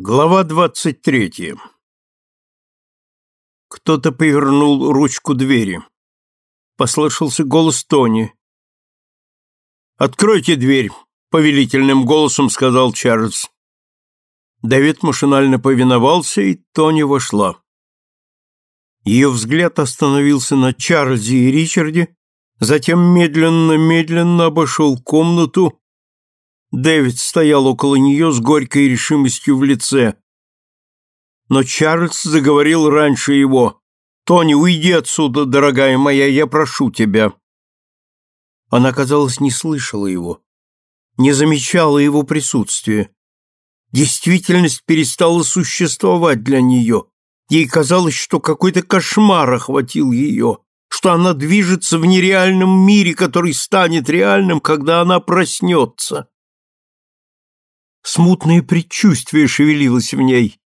Глава двадцать третья. Кто-то повернул ручку двери. Послышался голос Тони. «Откройте дверь», — повелительным голосом сказал Чарльз. Давид машинально повиновался, и Тони вошла. Ее взгляд остановился на Чарльзе и Ричарде, затем медленно-медленно обошел комнату Дэвид стоял около нее с горькой решимостью в лице. Но Чарльз заговорил раньше его. «Тони, уйди отсюда, дорогая моя, я прошу тебя». Она, казалось, не слышала его, не замечала его присутствия. Действительность перестала существовать для нее. Ей казалось, что какой-то кошмар охватил ее, что она движется в нереальном мире, который станет реальным, когда она проснется. Смутное предчувствие шевелилось в ней.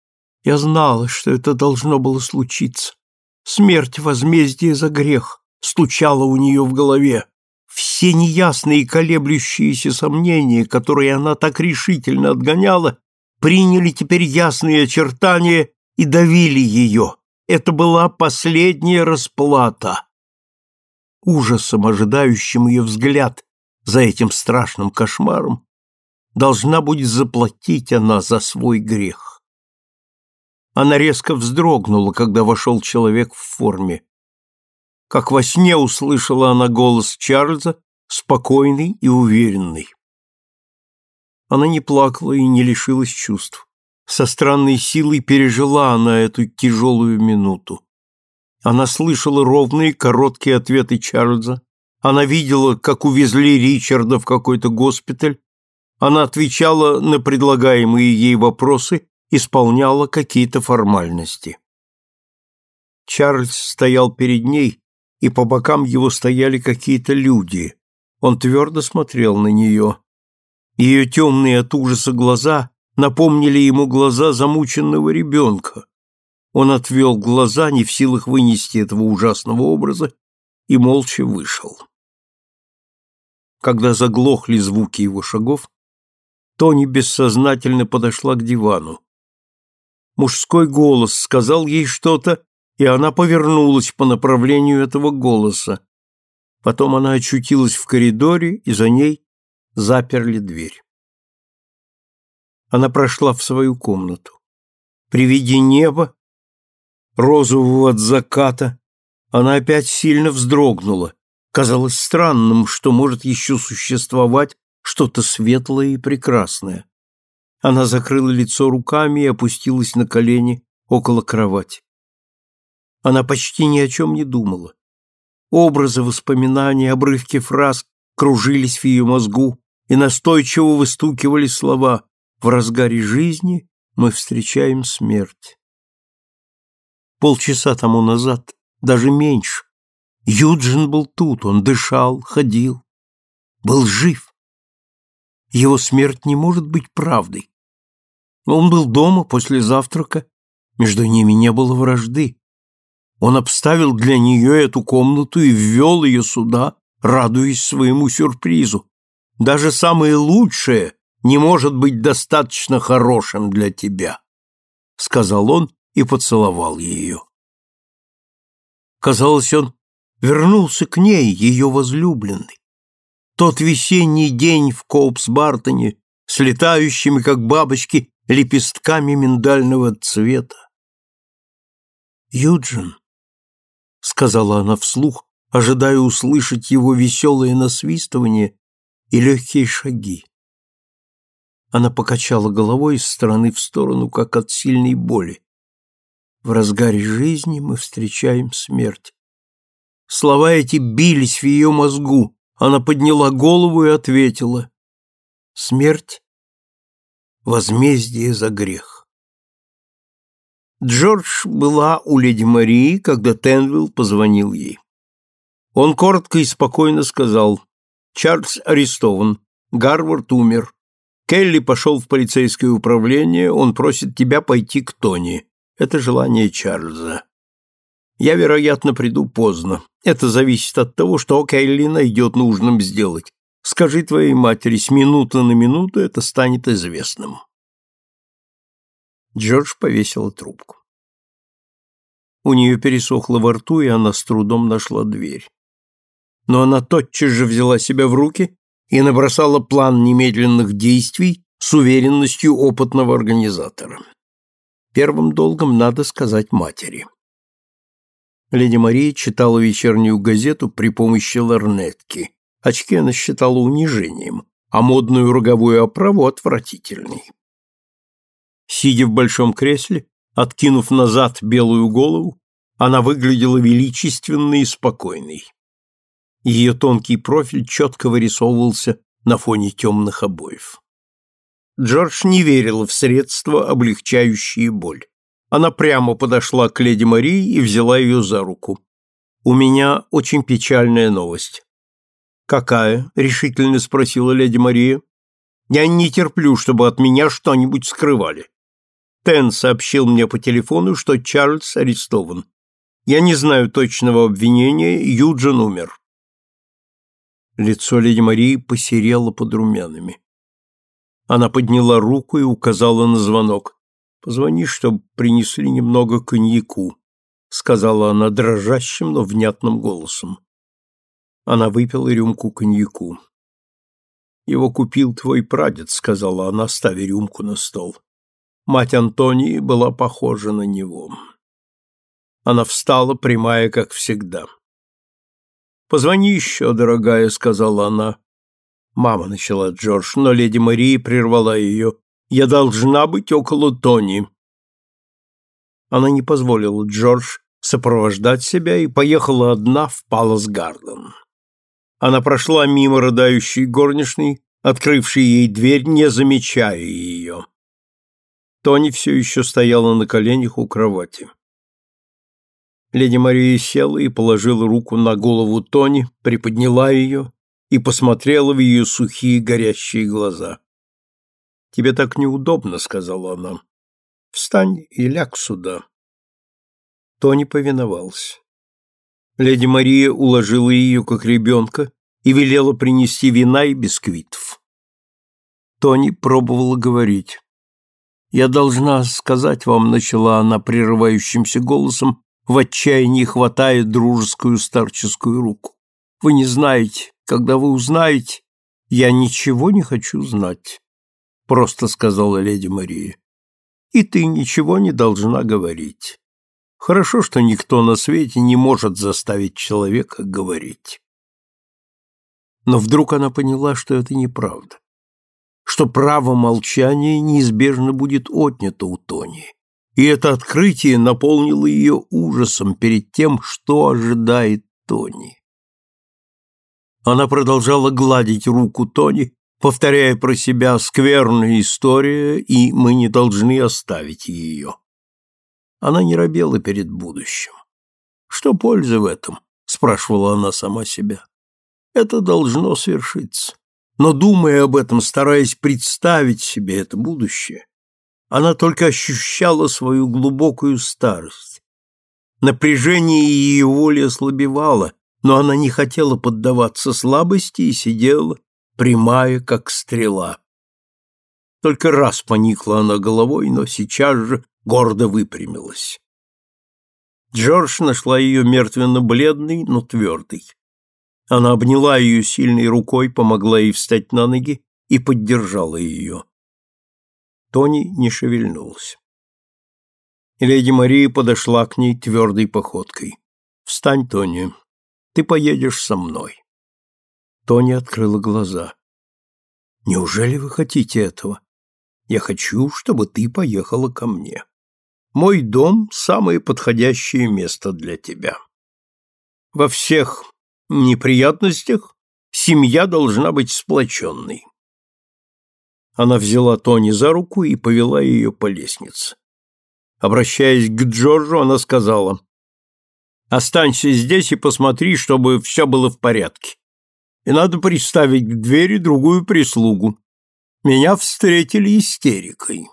Я знала, что это должно было случиться. Смерть возмездие за грех стучала у нее в голове. Все неясные колеблющиеся сомнения, которые она так решительно отгоняла, приняли теперь ясные очертания и давили ее. Это была последняя расплата. Ужасом, ожидающим ее взгляд за этим страшным кошмаром, должна будет заплатить она за свой грех. Она резко вздрогнула, когда вошел человек в форме. Как во сне услышала она голос Чарльза, спокойный и уверенный. Она не плакала и не лишилась чувств. Со странной силой пережила она эту тяжелую минуту. Она слышала ровные, короткие ответы Чарльза. Она видела, как увезли Ричарда в какой-то госпиталь она отвечала на предлагаемые ей вопросы, исполняла какие-то формальности. Чарльз стоял перед ней, и по бокам его стояли какие-то люди. Он твердо смотрел на нее. Ее темные от ужаса глаза напомнили ему глаза замученного ребенка. Он отвел глаза, не в силах вынести этого ужасного образа, и молча вышел. Когда заглохли звуки его шагов, Тони бессознательно подошла к дивану. Мужской голос сказал ей что-то, и она повернулась по направлению этого голоса. Потом она очутилась в коридоре, и за ней заперли дверь. Она прошла в свою комнату. При виде неба, розового от заката, она опять сильно вздрогнула. Казалось странным, что может еще существовать что-то светлое и прекрасное. Она закрыла лицо руками и опустилась на колени около кровати. Она почти ни о чем не думала. Образы, воспоминания, обрывки фраз кружились в ее мозгу и настойчиво выстукивали слова «В разгаре жизни мы встречаем смерть». Полчаса тому назад, даже меньше, Юджин был тут, он дышал, ходил, был жив. Его смерть не может быть правдой. Он был дома после завтрака, между ними не было вражды. Он обставил для нее эту комнату и ввел ее сюда, радуясь своему сюрпризу. Даже самое лучшее не может быть достаточно хорошим для тебя, — сказал он и поцеловал ее. Казалось, он вернулся к ней, ее возлюбленной тот весенний день в Коупс-Бартоне с летающими, как бабочки, лепестками миндального цвета. «Юджин», — сказала она вслух, ожидая услышать его веселое насвистывание и легкие шаги. Она покачала головой из стороны в сторону, как от сильной боли. В разгаре жизни мы встречаем смерть. Слова эти бились в ее мозгу, она подняла голову и ответила. Смерть — возмездие за грех. Джордж была у леди Марии, когда Тенвилл позвонил ей. Он коротко и спокойно сказал, «Чарльз арестован, Гарвард умер, Келли пошел в полицейское управление, он просит тебя пойти к Тони. Это желание Чарльза. Я, вероятно, приду поздно. Это зависит от того, что Келли найдет нужным сделать. Скажи твоей матери, с минуты на минуту это станет известным. Джордж повесила трубку. У нее пересохло во рту, и она с трудом нашла дверь. Но она тотчас же взяла себя в руки и набросала план немедленных действий с уверенностью опытного организатора. Первым долгом надо сказать матери. Леди Мария читала вечернюю газету при помощи лорнетки. Очки она считала унижением, а модную роговую оправу отвратительной. Сидя в большом кресле, откинув назад белую голову, она выглядела величественной и спокойной. Ее тонкий профиль четко вырисовывался на фоне темных обоев. Джордж не верил в средства, облегчающие боль. Она прямо подошла к леди Марии и взяла ее за руку. «У меня очень печальная новость». «Какая?» — решительно спросила леди Мария. «Я не терплю, чтобы от меня что-нибудь скрывали. Тен сообщил мне по телефону, что Чарльз арестован. Я не знаю точного обвинения, Юджин умер. Лицо леди Марии посерело под румянами. Она подняла руку и указала на звонок. «Позвони, чтобы принесли немного коньяку», — сказала она дрожащим, но внятным голосом. Она выпила рюмку коньяку. «Его купил твой прадед», — сказала она, ставя рюмку на стол. Мать Антонии была похожа на него. Она встала, прямая, как всегда. «Позвони еще, дорогая», — сказала она. «Мама», — начала Джордж, но леди Мария прервала ее. «Я должна быть около Тони». Она не позволила Джордж сопровождать себя и поехала одна в Палас-Гарден. Она прошла мимо рыдающей горничной, открывшей ей дверь, не замечая ее. Тони все еще стояла на коленях у кровати. Леди Мария села и положила руку на голову Тони, приподняла ее и посмотрела в ее сухие горящие глаза. «Тебе так неудобно», — сказала она. «Встань и ляг сюда». Тони повиновался. Леди Мария уложила ее, как ребенка, и велела принести вина и бисквитов. Тони пробовала говорить. «Я должна сказать вам», — начала она прерывающимся голосом, в отчаянии хватая дружескую старческую руку. «Вы не знаете. Когда вы узнаете...» «Я ничего не хочу знать», — просто сказала леди Мария. «И ты ничего не должна говорить. Хорошо, что никто на свете не может заставить человека говорить». Но вдруг она поняла, что это неправда что право молчания неизбежно будет отнято у Тони. И это открытие наполнило ее ужасом перед тем, что ожидает Тони. Она продолжала гладить руку Тони, повторяя про себя скверная история, и мы не должны оставить ее. Она не робела перед будущим. Что пользы в этом? спрашивала она сама себя. Это должно свершиться но, думая об этом, стараясь представить себе это будущее, она только ощущала свою глубокую старость. Напряжение ее воли ослабевало, но она не хотела поддаваться слабости и сидела, прямая, как стрела. Только раз поникла она головой, но сейчас же гордо выпрямилась. Джордж нашла ее мертвенно-бледной, но твердой. Она обняла ее сильной рукой, помогла ей встать на ноги и поддержала ее. Тони не шевельнулся. Леди Мария подошла к ней твердой походкой. «Встань, Тони, ты поедешь со мной». Тони открыла глаза. «Неужели вы хотите этого? Я хочу, чтобы ты поехала ко мне. Мой дом — самое подходящее место для тебя. Во всех неприятностях семья должна быть сплоченной. Она взяла Тони за руку и повела ее по лестнице. Обращаясь к Джорджу, она сказала, «Останься здесь и посмотри, чтобы все было в порядке. И надо приставить к двери другую прислугу. Меня встретили истерикой».